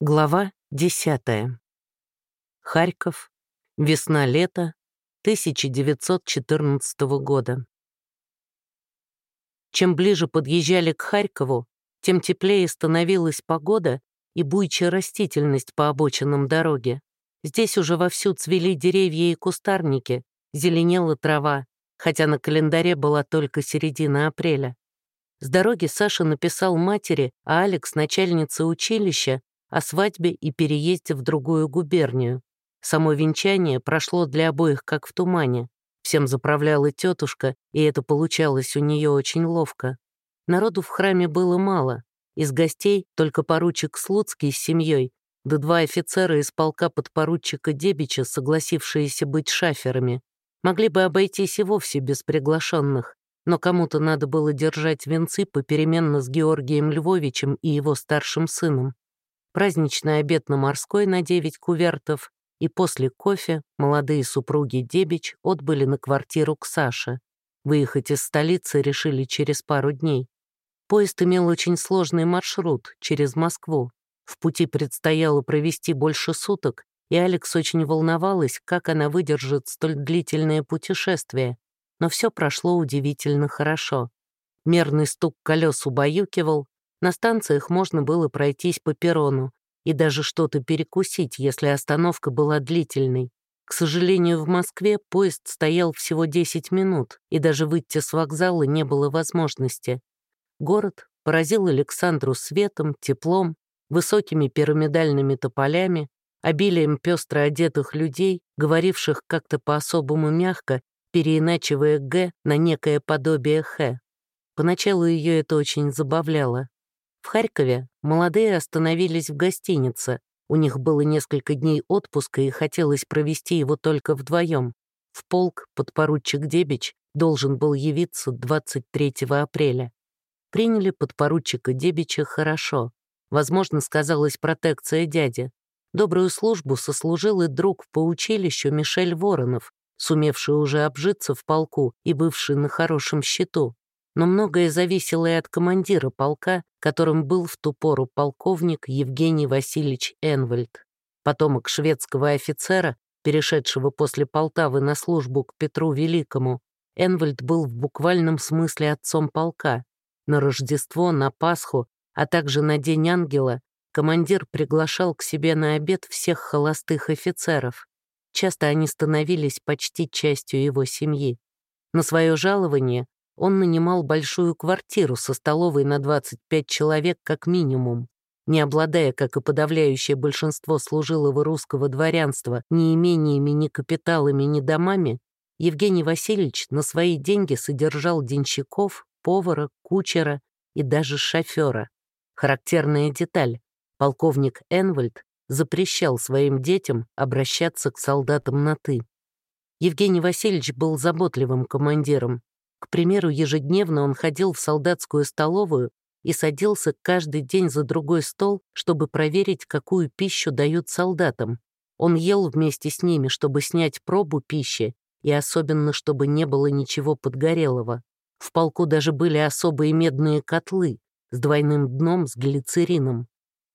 Глава 10. Харьков. Весна-лето 1914 года. Чем ближе подъезжали к Харькову, тем теплее становилась погода и буйчая растительность по обочинам дороги. Здесь уже вовсю цвели деревья и кустарники, зеленела трава, хотя на календаре была только середина апреля. С дороги Саша написал матери, а Алекс, начальнице училища, о свадьбе и переезде в другую губернию. Само венчание прошло для обоих как в тумане. Всем заправляла тетушка, и это получалось у нее очень ловко. Народу в храме было мало. Из гостей только поручик Слуцкий с семьей, да два офицера из полка подпоручика Дебича, согласившиеся быть шаферами. Могли бы обойтись и вовсе без приглашенных, но кому-то надо было держать венцы попеременно с Георгием Львовичем и его старшим сыном праздничный обед на морской на 9 кувертов, и после кофе молодые супруги Дебич отбыли на квартиру к Саше. Выехать из столицы решили через пару дней. Поезд имел очень сложный маршрут через Москву. В пути предстояло провести больше суток, и Алекс очень волновалась, как она выдержит столь длительное путешествие. Но все прошло удивительно хорошо. Мерный стук колес убаюкивал, на станциях можно было пройтись по перрону и даже что-то перекусить, если остановка была длительной. К сожалению, в Москве поезд стоял всего 10 минут, и даже выйти с вокзала не было возможности. Город поразил Александру светом, теплом, высокими пирамидальными тополями, обилием пестро одетых людей, говоривших как-то по-особому мягко, переиначивая «г» на некое подобие «х». Поначалу ее это очень забавляло. В Харькове молодые остановились в гостинице. У них было несколько дней отпуска и хотелось провести его только вдвоем. В полк подпоручик Дебич должен был явиться 23 апреля. Приняли подпоручика Дебича хорошо. Возможно, сказалась протекция дяди. Добрую службу сослужил и друг по училищу Мишель Воронов, сумевший уже обжиться в полку и бывший на хорошем счету но многое зависело и от командира полка, которым был в ту пору полковник Евгений Васильевич Энвальд, потомок шведского офицера, перешедшего после Полтавы на службу к Петру Великому. Энвальд был в буквальном смысле отцом полка. На Рождество, на Пасху, а также на День Ангела командир приглашал к себе на обед всех холостых офицеров. Часто они становились почти частью его семьи. На свое жалование он нанимал большую квартиру со столовой на 25 человек как минимум. Не обладая, как и подавляющее большинство служилого русского дворянства, ни имениями, ни капиталами, ни домами, Евгений Васильевич на свои деньги содержал денщиков, повара, кучера и даже шофера. Характерная деталь. Полковник Энвальд запрещал своим детям обращаться к солдатам на «ты». Евгений Васильевич был заботливым командиром, к примеру, ежедневно он ходил в солдатскую столовую и садился каждый день за другой стол, чтобы проверить, какую пищу дают солдатам. Он ел вместе с ними, чтобы снять пробу пищи, и особенно, чтобы не было ничего подгорелого. В полку даже были особые медные котлы с двойным дном с глицерином.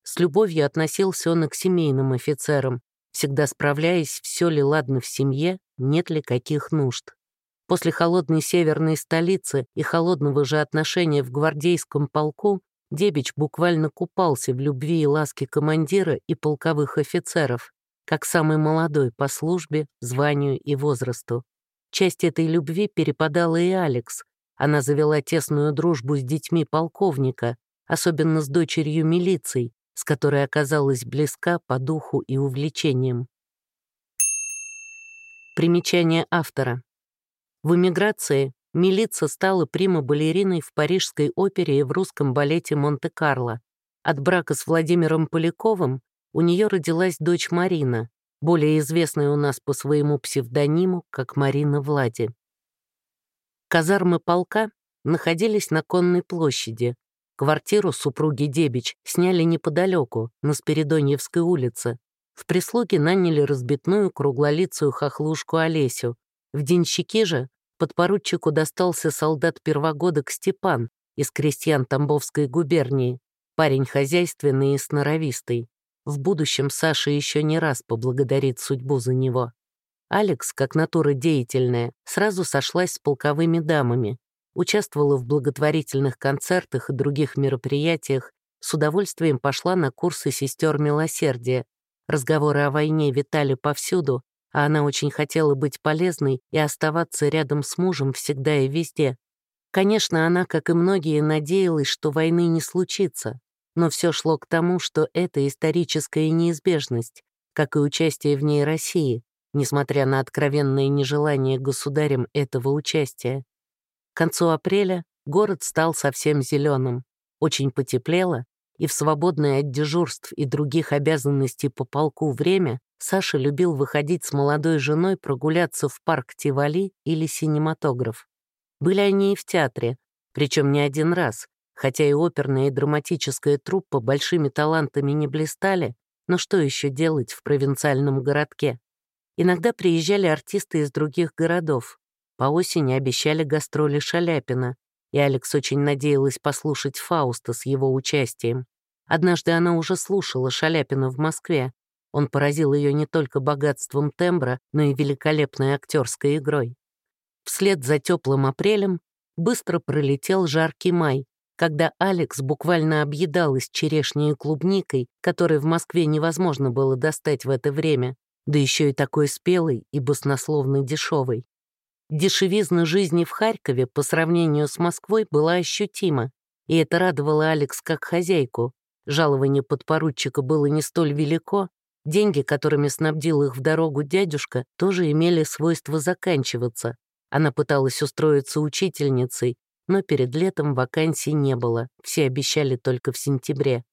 С любовью относился он и к семейным офицерам, всегда справляясь, все ли ладно в семье, нет ли каких нужд. После холодной северной столицы и холодного же отношения в гвардейском полку Дебич буквально купался в любви и ласке командира и полковых офицеров, как самый молодой по службе, званию и возрасту. Часть этой любви перепадала и Алекс. Она завела тесную дружбу с детьми полковника, особенно с дочерью милиции, с которой оказалась близка по духу и увлечениям. Примечание автора. В эмиграции Милица стала прима-балериной в Парижской опере и в русском балете «Монте-Карло». От брака с Владимиром Поляковым у нее родилась дочь Марина, более известная у нас по своему псевдониму, как Марина Влади. Казармы полка находились на Конной площади. Квартиру супруги Дебич сняли неподалеку, на Спиридоньевской улице. В прислуге наняли разбитную круглолицую хохлушку Олесю, в денщики же подпоручику достался солдат первогодок Степан из крестьян Тамбовской губернии, парень хозяйственный и сноровистый. В будущем Саша еще не раз поблагодарит судьбу за него. Алекс, как натура деятельная, сразу сошлась с полковыми дамами, участвовала в благотворительных концертах и других мероприятиях, с удовольствием пошла на курсы сестер милосердия. Разговоры о войне витали повсюду, а она очень хотела быть полезной и оставаться рядом с мужем всегда и везде. Конечно, она, как и многие, надеялась, что войны не случится, но все шло к тому, что это историческая неизбежность, как и участие в ней России, несмотря на откровенное нежелание государем этого участия. К концу апреля город стал совсем зеленым, очень потеплело, и в свободное от дежурств и других обязанностей по полку время Саша любил выходить с молодой женой прогуляться в парк Тивали или синематограф. Были они и в театре, причем не один раз, хотя и оперная и драматическая труппа большими талантами не блистали, но что еще делать в провинциальном городке? Иногда приезжали артисты из других городов. По осени обещали гастроли Шаляпина, и Алекс очень надеялась послушать Фауста с его участием. Однажды она уже слушала Шаляпина в Москве. Он поразил ее не только богатством тембра, но и великолепной актерской игрой. Вслед за теплым апрелем быстро пролетел жаркий май, когда Алекс буквально объедалась черешней и клубникой, которой в Москве невозможно было достать в это время, да еще и такой спелой и баснословно дешевой. Дешевизна жизни в Харькове по сравнению с Москвой была ощутима, и это радовало Алекс как хозяйку. Жалование подпоручика было не столь велико, деньги, которыми снабдил их в дорогу дядюшка, тоже имели свойство заканчиваться. Она пыталась устроиться учительницей, но перед летом вакансий не было, все обещали только в сентябре.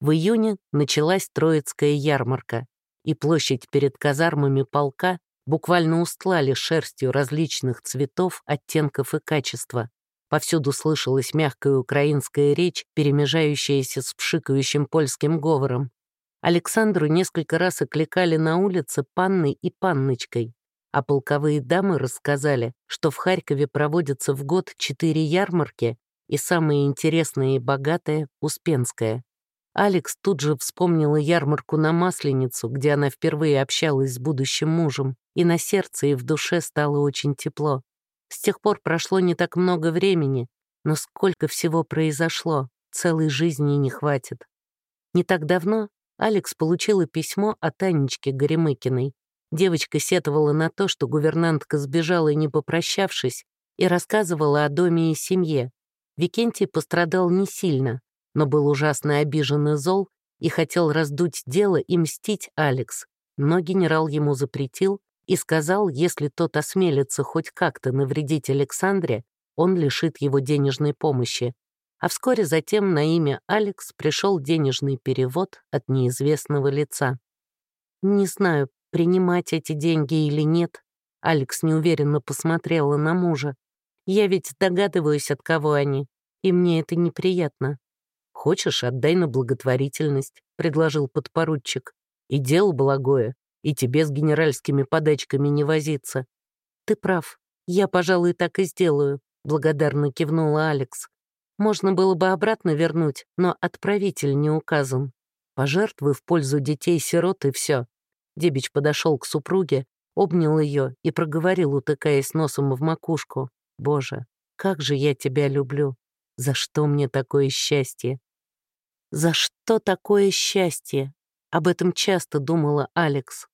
В июне началась Троицкая ярмарка, и площадь перед казармами полка буквально устлали шерстью различных цветов, оттенков и качества. Повсюду слышалась мягкая украинская речь, перемежающаяся с пшикающим польским говором. Александру несколько раз окликали на улице панной и панночкой, а полковые дамы рассказали, что в Харькове проводятся в год четыре ярмарки, и самая интересная и богатая — Успенская. Алекс тут же вспомнила ярмарку на Масленицу, где она впервые общалась с будущим мужем, и на сердце и в душе стало очень тепло. С тех пор прошло не так много времени, но сколько всего произошло, целой жизни не хватит. Не так давно Алекс получила письмо от Анечки Горемыкиной. Девочка сетовала на то, что гувернантка сбежала, не попрощавшись, и рассказывала о доме и семье. Викентий пострадал не сильно, но был ужасно обижен и зол и хотел раздуть дело и мстить Алекс, но генерал ему запретил и сказал, если тот осмелится хоть как-то навредить Александре, он лишит его денежной помощи. А вскоре затем на имя Алекс пришел денежный перевод от неизвестного лица. «Не знаю, принимать эти деньги или нет», Алекс неуверенно посмотрела на мужа. «Я ведь догадываюсь, от кого они, и мне это неприятно. «Хочешь, отдай на благотворительность», — предложил подпоручик. «И дело благое, и тебе с генеральскими подачками не возиться». «Ты прав. Я, пожалуй, так и сделаю», — благодарно кивнула Алекс. «Можно было бы обратно вернуть, но отправитель не указан. Пожертвуй в пользу детей-сирот и все». Дебич подошел к супруге, обнял ее и проговорил, утыкаясь носом в макушку. «Боже, как же я тебя люблю! За что мне такое счастье?» За что такое счастье? Об этом часто думала Алекс.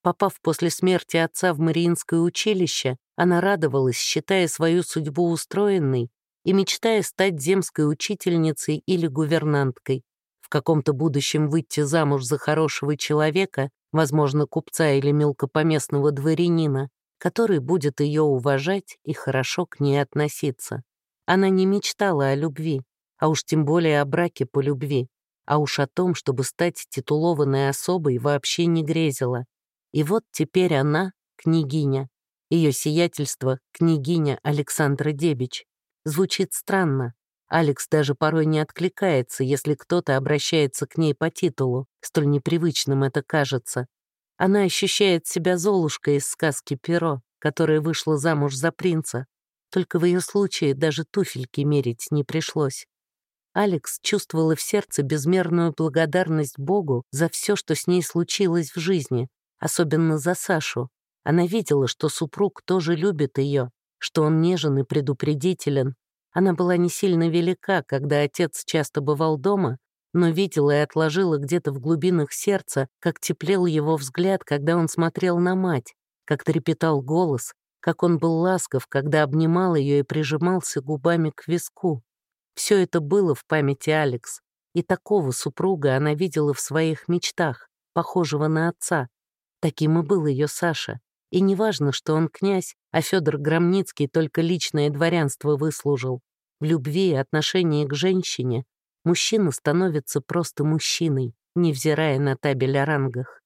Попав после смерти отца в Мариинское училище, она радовалась, считая свою судьбу устроенной и мечтая стать земской учительницей или гувернанткой, в каком-то будущем выйти замуж за хорошего человека, возможно, купца или мелкопоместного дворянина, который будет ее уважать и хорошо к ней относиться. Она не мечтала о любви, а уж тем более о браке по любви, а уж о том, чтобы стать титулованной особой, вообще не грезила. И вот теперь она — княгиня. Ее сиятельство — княгиня Александра Дебич. Звучит странно. Алекс даже порой не откликается, если кто-то обращается к ней по титулу, столь непривычным это кажется. Она ощущает себя Золушкой из сказки «Перо», которая вышла замуж за принца. Только в ее случае даже туфельки мерить не пришлось. Алекс чувствовала в сердце безмерную благодарность Богу за все, что с ней случилось в жизни, особенно за Сашу. Она видела, что супруг тоже любит ее, что он нежен и предупредителен. Она была не сильно велика, когда отец часто бывал дома, но видела и отложила где-то в глубинах сердца, как теплел его взгляд, когда он смотрел на мать, как трепетал голос, как он был ласков, когда обнимал ее и прижимался губами к виску. Все это было в памяти Алекс, и такого супруга она видела в своих мечтах, похожего на отца. Таким и был ее Саша. И неважно, что он князь, а Федор Громницкий только личное дворянство выслужил. В любви и отношении к женщине мужчина становится просто мужчиной, невзирая на табель о рангах.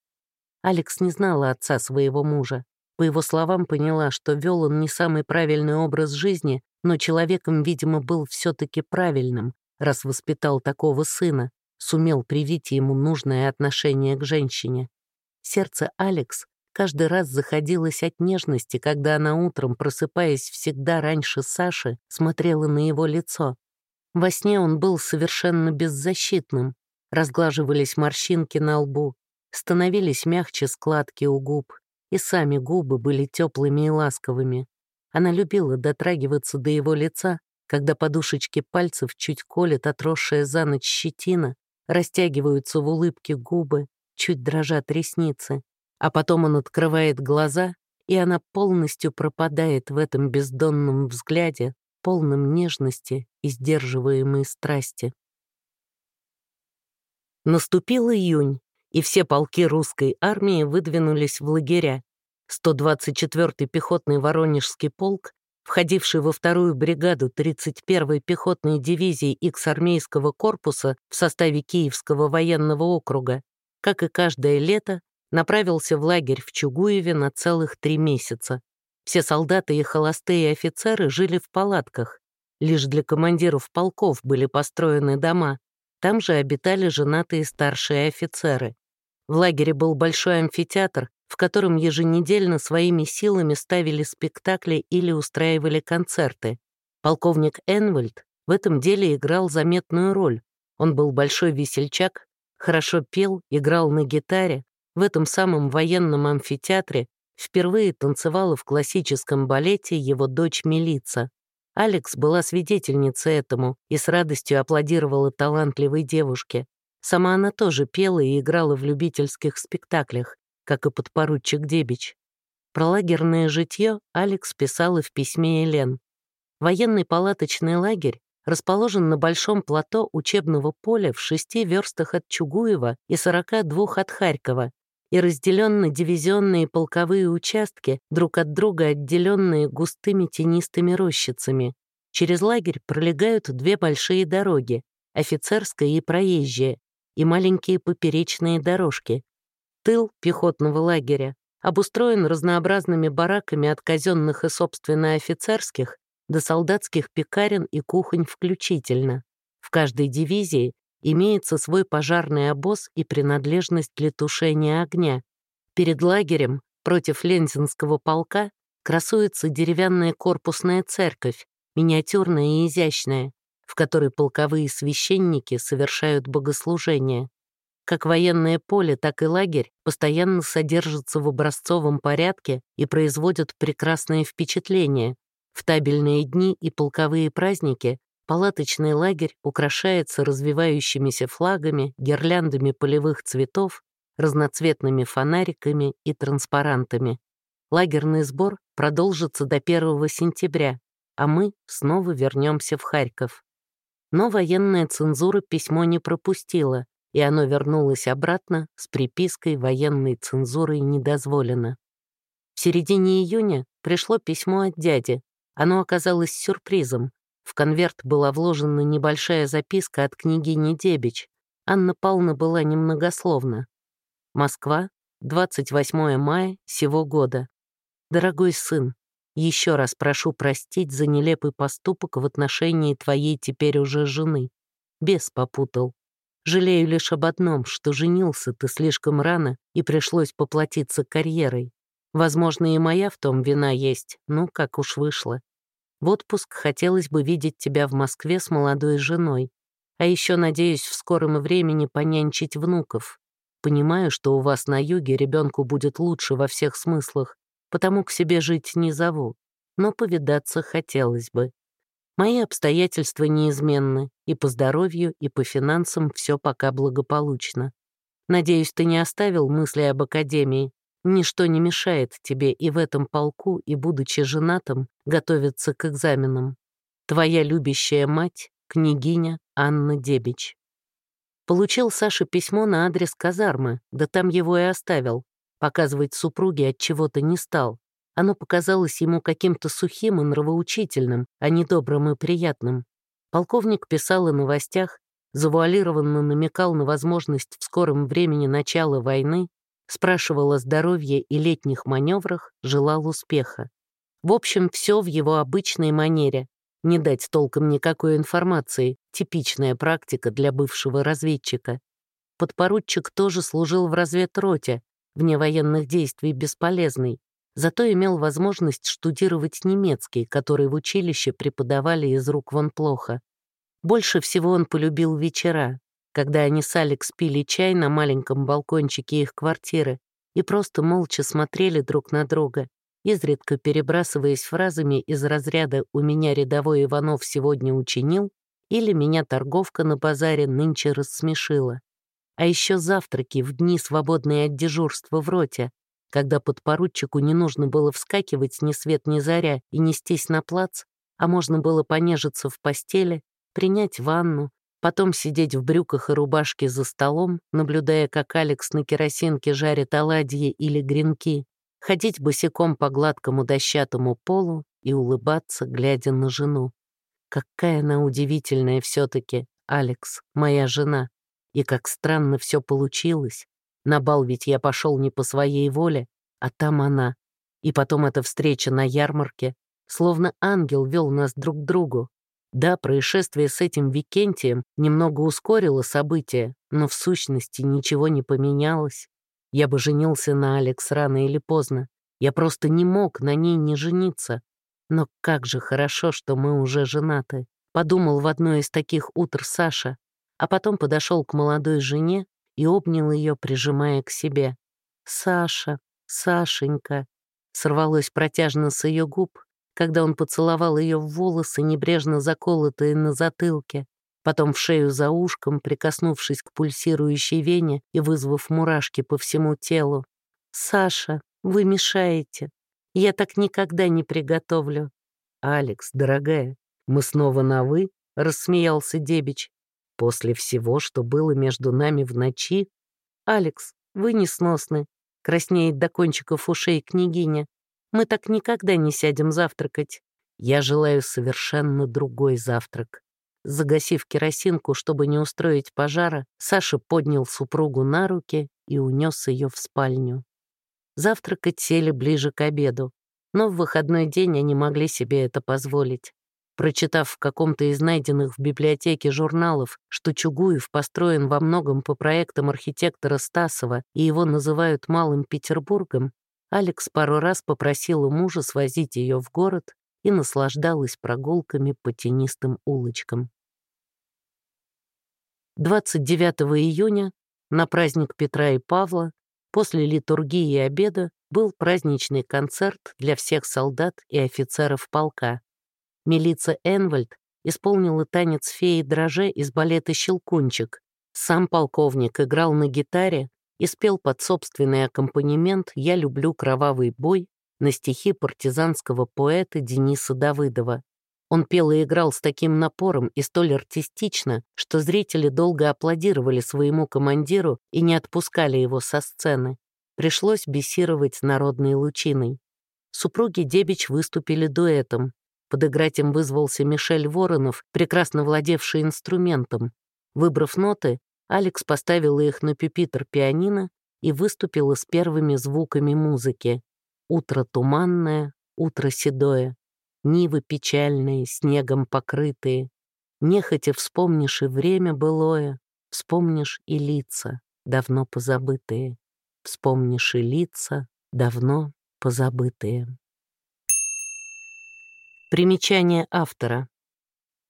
Алекс не знала отца своего мужа. По его словам, поняла, что вел он не самый правильный образ жизни, но человеком, видимо, был все-таки правильным, раз воспитал такого сына, сумел привить ему нужное отношение к женщине. Сердце Алекс каждый раз заходилось от нежности, когда она утром, просыпаясь всегда раньше Саши, смотрела на его лицо. Во сне он был совершенно беззащитным. Разглаживались морщинки на лбу, становились мягче складки у губ, и сами губы были теплыми и ласковыми. Она любила дотрагиваться до его лица, когда подушечки пальцев чуть колет отросшая за ночь щетина, растягиваются в улыбке губы, чуть дрожат ресницы. А потом он открывает глаза, и она полностью пропадает в этом бездонном взгляде, полном нежности и сдерживаемой страсти. Наступил июнь, и все полки русской армии выдвинулись в лагеря, 124-й пехотный Воронежский полк, входивший во вторую бригаду 31-й пехотной дивизии X-армейского корпуса в составе Киевского военного округа, как и каждое лето, направился в лагерь в Чугуеве на целых три месяца. Все солдаты и холостые офицеры жили в палатках. Лишь для командиров полков были построены дома. Там же обитали женатые старшие офицеры. В лагере был большой амфитеатр, в котором еженедельно своими силами ставили спектакли или устраивали концерты. Полковник Энвальд в этом деле играл заметную роль. Он был большой весельчак, хорошо пел, играл на гитаре. В этом самом военном амфитеатре впервые танцевала в классическом балете его дочь Милица. Алекс была свидетельницей этому и с радостью аплодировала талантливой девушке. Сама она тоже пела и играла в любительских спектаклях, как и подпоручик Дебич. Про лагерное житье Алекс писала в письме Элен. Военный палаточный лагерь расположен на большом плато учебного поля в шести верстах от Чугуева и 42 от Харькова и разделен на дивизионные полковые участки, друг от друга отделенные густыми тенистыми рощицами. Через лагерь пролегают две большие дороги, офицерская и проезжая, и маленькие поперечные дорожки, Тыл пехотного лагеря обустроен разнообразными бараками от казенных и собственно офицерских до солдатских пекарен и кухонь включительно. В каждой дивизии имеется свой пожарный обоз и принадлежность для тушения огня. Перед лагерем против Лензинского полка красуется деревянная корпусная церковь, миниатюрная и изящная, в которой полковые священники совершают богослужения. Как военное поле, так и лагерь постоянно содержатся в образцовом порядке и производят прекрасное впечатление. В табельные дни и полковые праздники палаточный лагерь украшается развивающимися флагами, гирляндами полевых цветов, разноцветными фонариками и транспарантами. Лагерный сбор продолжится до 1 сентября, а мы снова вернемся в Харьков. Но военная цензура письмо не пропустила, и оно вернулось обратно с припиской военной цензурой недозволено. В середине июня пришло письмо от дяди. Оно оказалось сюрпризом. В конверт была вложена небольшая записка от княгини Дебич. Анна Павловна была немногословна. Москва, 28 мая сего года. Дорогой сын, еще раз прошу простить за нелепый поступок в отношении твоей теперь уже жены. Бес попутал. Жалею лишь об одном, что женился ты слишком рано и пришлось поплатиться карьерой. Возможно, и моя в том вина есть, ну, как уж вышло. В отпуск хотелось бы видеть тебя в Москве с молодой женой. А еще надеюсь в скором времени понянчить внуков. Понимаю, что у вас на юге ребенку будет лучше во всех смыслах, потому к себе жить не зову, но повидаться хотелось бы. Мои обстоятельства неизменны, и по здоровью, и по финансам все пока благополучно. Надеюсь, ты не оставил мысли об академии. Ничто не мешает тебе и в этом полку, и, будучи женатым, готовиться к экзаменам. Твоя любящая мать, княгиня Анна Дебич. Получил Саша письмо на адрес казармы, да там его и оставил. Показывать супруге от чего-то не стал. Оно показалось ему каким-то сухим и нравоучительным, а не добрым и приятным. Полковник писал о новостях, завуалированно намекал на возможность в скором времени начала войны, спрашивал о здоровье и летних маневрах, желал успеха. В общем, все в его обычной манере. Не дать толком никакой информации, типичная практика для бывшего разведчика. Подпоручик тоже служил в разведроте, вне военных действий бесполезный, зато имел возможность штудировать немецкий, который в училище преподавали из рук вон плохо. Больше всего он полюбил вечера, когда они с Алекс пили чай на маленьком балкончике их квартиры и просто молча смотрели друг на друга, изредка перебрасываясь фразами из разряда «У меня рядовой Иванов сегодня учинил» или «Меня торговка на базаре нынче рассмешила». А еще завтраки в дни, свободные от дежурства в роте, когда подпоручику не нужно было вскакивать ни свет ни заря и нестись на плац, а можно было понежиться в постели, принять ванну, потом сидеть в брюках и рубашке за столом, наблюдая, как Алекс на керосинке жарит оладьи или гренки, ходить босиком по гладкому дощатому полу и улыбаться, глядя на жену. Какая она удивительная все таки Алекс, моя жена. И как странно все получилось. На бал ведь я пошел не по своей воле, а там она. И потом эта встреча на ярмарке. Словно ангел вел нас друг к другу. Да, происшествие с этим Викентием немного ускорило события, но в сущности ничего не поменялось. Я бы женился на Алекс рано или поздно. Я просто не мог на ней не жениться. Но как же хорошо, что мы уже женаты. Подумал в одно из таких утр Саша, а потом подошел к молодой жене и обнял ее, прижимая к себе. «Саша, Сашенька!» сорвалось протяжно с ее губ, когда он поцеловал ее в волосы, небрежно заколотые на затылке, потом в шею за ушком, прикоснувшись к пульсирующей вене и вызвав мурашки по всему телу. «Саша, вы мешаете. Я так никогда не приготовлю». «Алекс, дорогая, мы снова на «вы», — рассмеялся Дебич. После всего, что было между нами в ночи... «Алекс, вы несносны», — краснеет до кончиков ушей княгиня. «Мы так никогда не сядем завтракать. Я желаю совершенно другой завтрак». Загасив керосинку, чтобы не устроить пожара, Саша поднял супругу на руки и унес ее в спальню. Завтракать сели ближе к обеду, но в выходной день они могли себе это позволить. Прочитав в каком-то из найденных в библиотеке журналов, что Чугуев построен во многом по проектам архитектора Стасова и его называют Малым Петербургом, Алекс пару раз попросила мужа свозить ее в город и наслаждалась прогулками по тенистым улочкам. 29 июня, на праздник Петра и Павла, после литургии и обеда, был праздничный концерт для всех солдат и офицеров полка. Милица Энвальд исполнила танец феи Дроже из балета «Щелкунчик». Сам полковник играл на гитаре и спел под собственный аккомпанемент «Я люблю кровавый бой» на стихи партизанского поэта Дениса Давыдова. Он пел и играл с таким напором и столь артистично, что зрители долго аплодировали своему командиру и не отпускали его со сцены. Пришлось бесировать народной лучиной. Супруги Дебич выступили дуэтом, Подыграть им вызвался Мишель Воронов, прекрасно владевший инструментом. Выбрав ноты, Алекс поставила их на пюпитр пианино и выступила с первыми звуками музыки. Утро туманное, утро седое, нивы печальные, снегом покрытые. Нехотя вспомнишь и время былое, вспомнишь и лица, давно позабытые. Вспомнишь и лица, давно позабытые. Примечание автора.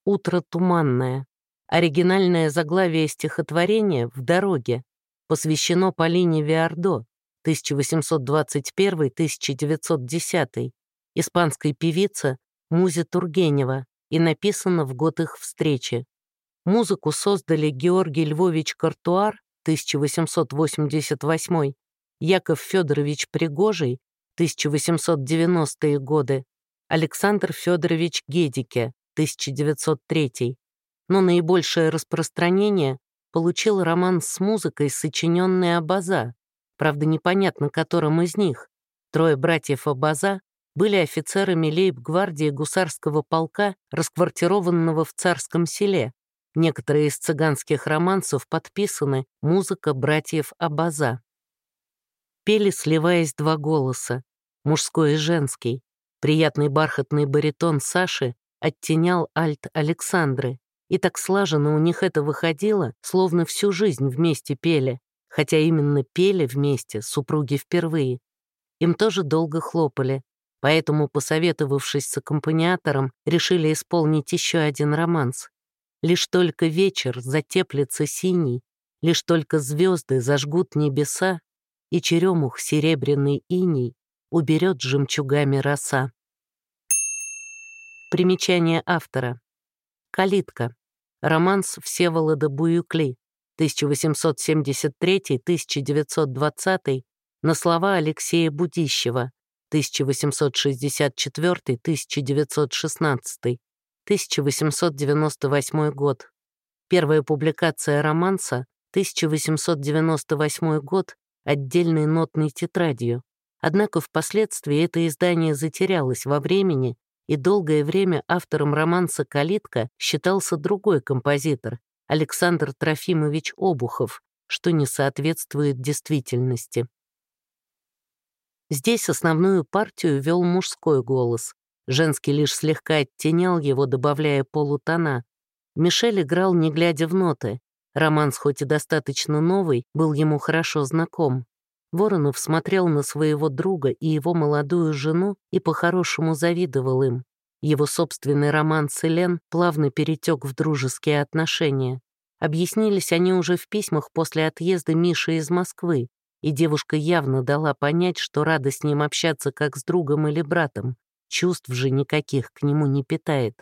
Утро туманное. Оригинальное заглавие стихотворения «В дороге» посвящено Полине Виардо 1821-1910, испанской певице Музе Тургенева, и написано в год их встречи. Музыку создали Георгий Львович Картуар 1888, Яков Федорович Пригожий 1890-е годы, Александр Федорович Гедике 1903 но наибольшее распространение получил роман с музыкой, сочиненный Абаза, правда непонятно, которым из них. Трое братьев Абаза были офицерами лейб-гвардии гусарского полка, расквартированного в царском селе. Некоторые из цыганских романсов подписаны «Музыка братьев Абаза». Пели, сливаясь два голоса, мужской и женский. Приятный бархатный баритон Саши оттенял альт Александры. И так слаженно у них это выходило, словно всю жизнь вместе пели, хотя именно пели вместе супруги впервые. Им тоже долго хлопали, поэтому, посоветовавшись с аккомпаниатором, решили исполнить еще один романс. Лишь только вечер затеплится синий, лишь только звезды зажгут небеса, и черемух серебряный иней уберет жемчугами роса. Примечание автора. «Калитка». Романс Всеволода Буюкли, 1873-1920, на слова Алексея Будищева, 1864-1916, 1898 год. Первая публикация романса, 1898 год, отдельной нотной тетрадью. Однако впоследствии это издание затерялось во времени и долгое время автором романса «Калитка» считался другой композитор, Александр Трофимович Обухов, что не соответствует действительности. Здесь основную партию вел мужской голос, женский лишь слегка оттенял его, добавляя полутона. Мишель играл, не глядя в ноты. Романс, хоть и достаточно новый, был ему хорошо знаком. Воронов смотрел на своего друга и его молодую жену и по-хорошему завидовал им. Его собственный роман с Элен плавно перетек в дружеские отношения. Объяснились они уже в письмах после отъезда Миши из Москвы, и девушка явно дала понять, что рада с ним общаться как с другом или братом, чувств же никаких к нему не питает.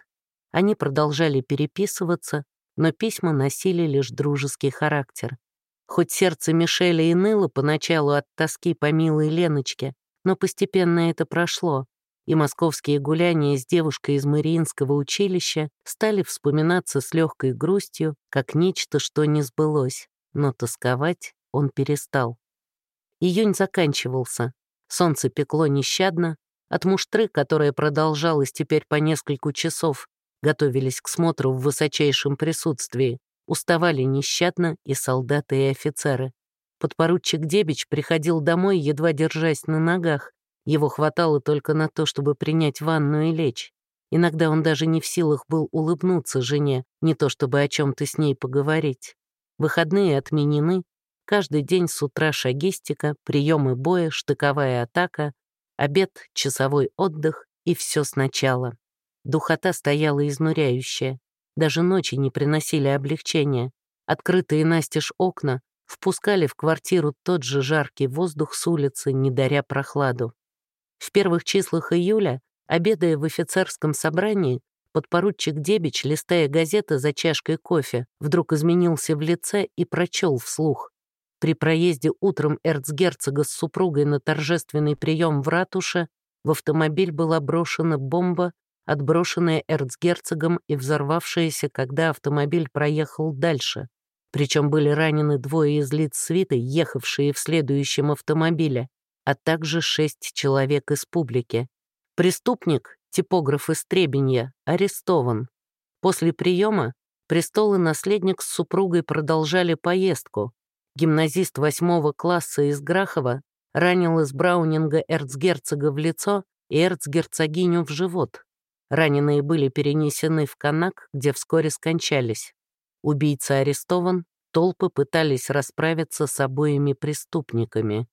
Они продолжали переписываться, но письма носили лишь дружеский характер. Хоть сердце Мишеля и ныло поначалу от тоски по милой Леночке, но постепенно это прошло, и московские гуляния с девушкой из Мариинского училища стали вспоминаться с легкой грустью, как нечто, что не сбылось, но тосковать он перестал. Июнь заканчивался, солнце пекло нещадно, от муштры, которая продолжалась теперь по нескольку часов, готовились к смотру в высочайшем присутствии, Уставали нещадно и солдаты, и офицеры. Подпоручик Дебич приходил домой, едва держась на ногах. Его хватало только на то, чтобы принять ванну и лечь. Иногда он даже не в силах был улыбнуться жене, не то чтобы о чем то с ней поговорить. Выходные отменены. Каждый день с утра шагистика, приемы боя, штыковая атака, обед, часовой отдых и все сначала. Духота стояла изнуряющая. Даже ночи не приносили облегчения. Открытые настежь окна впускали в квартиру тот же жаркий воздух с улицы, не даря прохладу. В первых числах июля, обедая в офицерском собрании, подпоручик Дебич, листая газеты за чашкой кофе, вдруг изменился в лице и прочел вслух. При проезде утром эрцгерцога с супругой на торжественный прием в ратуше в автомобиль была брошена бомба отброшенная эрцгерцогом и взорвавшаяся, когда автомобиль проехал дальше. Причем были ранены двое из лиц свиты, ехавшие в следующем автомобиле, а также шесть человек из публики. Преступник, типограф из Требенья, арестован. После приема престол и наследник с супругой продолжали поездку. Гимназист восьмого класса из Грахова ранил из Браунинга эрцгерцога в лицо и эрцгерцогиню в живот. Раненые были перенесены в Канак, где вскоре скончались. Убийца арестован, толпы пытались расправиться с обоими преступниками.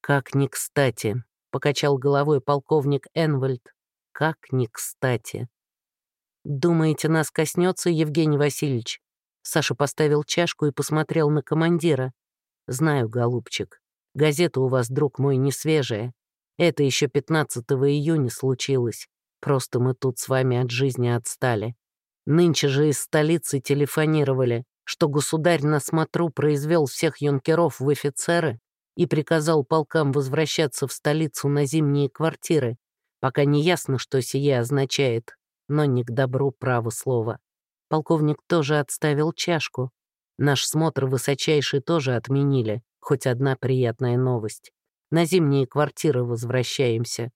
«Как ни кстати», — покачал головой полковник Энвальд, — «как ни кстати». «Думаете, нас коснется, Евгений Васильевич?» Саша поставил чашку и посмотрел на командира. «Знаю, голубчик, газета у вас, друг мой, не свежая. Это еще 15 июня случилось. Просто мы тут с вами от жизни отстали. Нынче же из столицы телефонировали, что государь на смотру произвел всех юнкеров в офицеры и приказал полкам возвращаться в столицу на зимние квартиры, пока не ясно, что сие означает, но не к добру право слова. Полковник тоже отставил чашку. Наш смотр высочайший тоже отменили, хоть одна приятная новость. На зимние квартиры возвращаемся.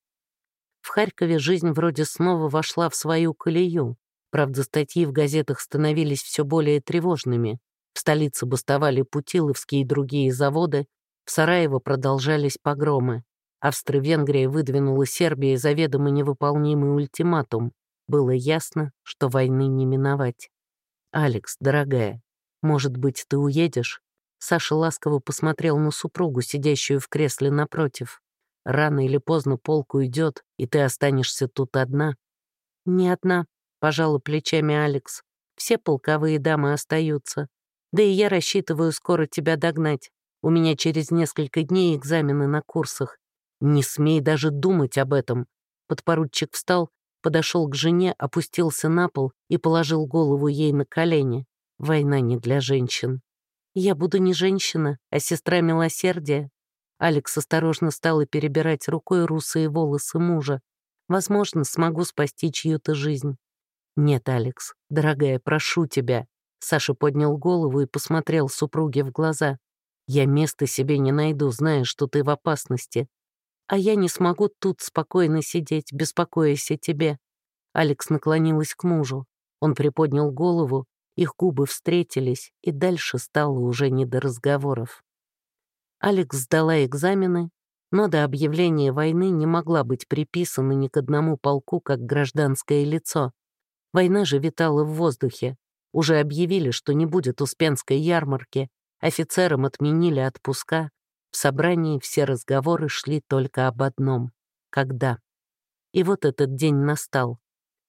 В Харькове жизнь вроде снова вошла в свою колею. Правда, статьи в газетах становились все более тревожными. В столице бастовали Путиловские и другие заводы, в Сараево продолжались погромы. Австро-Венгрия выдвинула Сербии заведомо невыполнимый ультиматум. Было ясно, что войны не миновать. «Алекс, дорогая, может быть, ты уедешь?» Саша ласково посмотрел на супругу, сидящую в кресле напротив. «Рано или поздно полк уйдет, и ты останешься тут одна». «Не одна», — пожала плечами Алекс. «Все полковые дамы остаются. Да и я рассчитываю скоро тебя догнать. У меня через несколько дней экзамены на курсах. Не смей даже думать об этом». Подпоручик встал, подошел к жене, опустился на пол и положил голову ей на колени. Война не для женщин. Я буду не женщина, а сестра милосердия. Алекс осторожно стала перебирать рукой русые волосы мужа. Возможно, смогу спасти чью-то жизнь. «Нет, Алекс, дорогая, прошу тебя». Саша поднял голову и посмотрел супруге в глаза. «Я места себе не найду, зная, что ты в опасности. А я не смогу тут спокойно сидеть, беспокоясь о тебе». Алекс наклонилась к мужу. Он приподнял голову их губы встретились, и дальше стало уже не до разговоров. Алекс сдала экзамены, но до объявления войны не могла быть приписана ни к одному полку как гражданское лицо. Война же витала в воздухе. Уже объявили, что не будет Успенской ярмарки, офицерам отменили отпуска. В собрании все разговоры шли только об одном — когда. И вот этот день настал.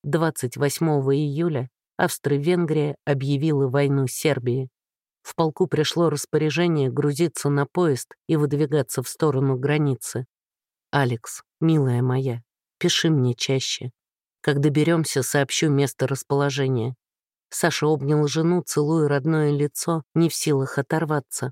28 июля Австро-Венгрия объявила войну Сербии. В полку пришло распоряжение грузиться на поезд и выдвигаться в сторону границы. «Алекс, милая моя, пиши мне чаще. Как доберемся, сообщу место расположения». Саша обнял жену, целуя родное лицо, не в силах оторваться.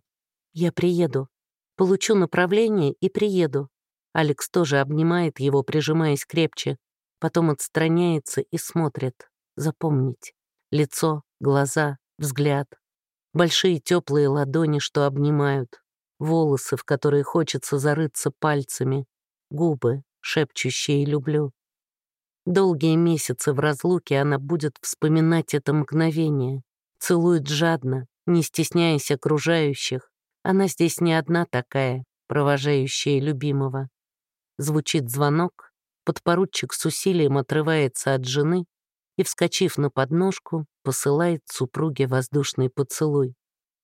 «Я приеду. Получу направление и приеду». Алекс тоже обнимает его, прижимаясь крепче, потом отстраняется и смотрит. Запомнить. Лицо, глаза, взгляд. Большие теплые ладони, что обнимают. Волосы, в которые хочется зарыться пальцами. Губы, шепчущие «люблю». Долгие месяцы в разлуке она будет вспоминать это мгновение. Целует жадно, не стесняясь окружающих. Она здесь не одна такая, провожающая любимого. Звучит звонок, подпоручик с усилием отрывается от жены и, вскочив на подножку, посылает супруге воздушный поцелуй.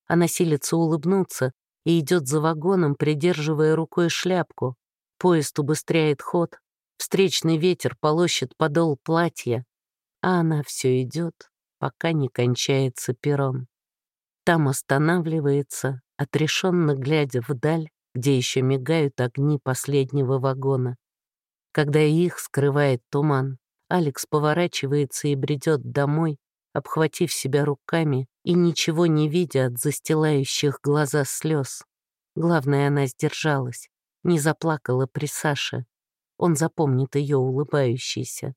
Она силится улыбнуться и идет за вагоном, придерживая рукой шляпку. Поезд убыстряет ход, встречный ветер полощет подол платья, а она все идет, пока не кончается перрон. Там останавливается, отрешенно глядя вдаль, где еще мигают огни последнего вагона. Когда их скрывает туман, Алекс поворачивается и бредет домой, обхватив себя руками и ничего не видя от застилающих глаза слез. Главное, она сдержалась, не заплакала при Саше. Он запомнит ее улыбающейся.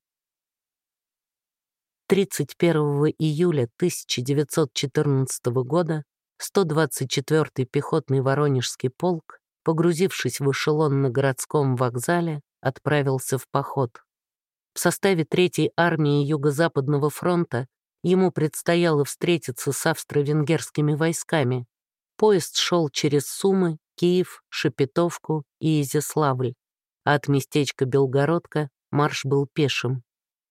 31 июля 1914 года 124-й пехотный Воронежский полк, погрузившись в эшелон на городском вокзале, отправился в поход. В составе Третьей армии Юго-Западного фронта ему предстояло встретиться с австро-венгерскими войсками. Поезд шел через Сумы, Киев, Шепетовку и Изяславль, а от местечка Белгородка марш был пешим.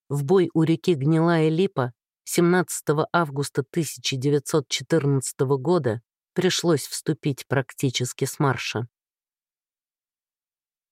В бой у реки Гнилая Липа 17 августа 1914 года пришлось вступить практически с марша.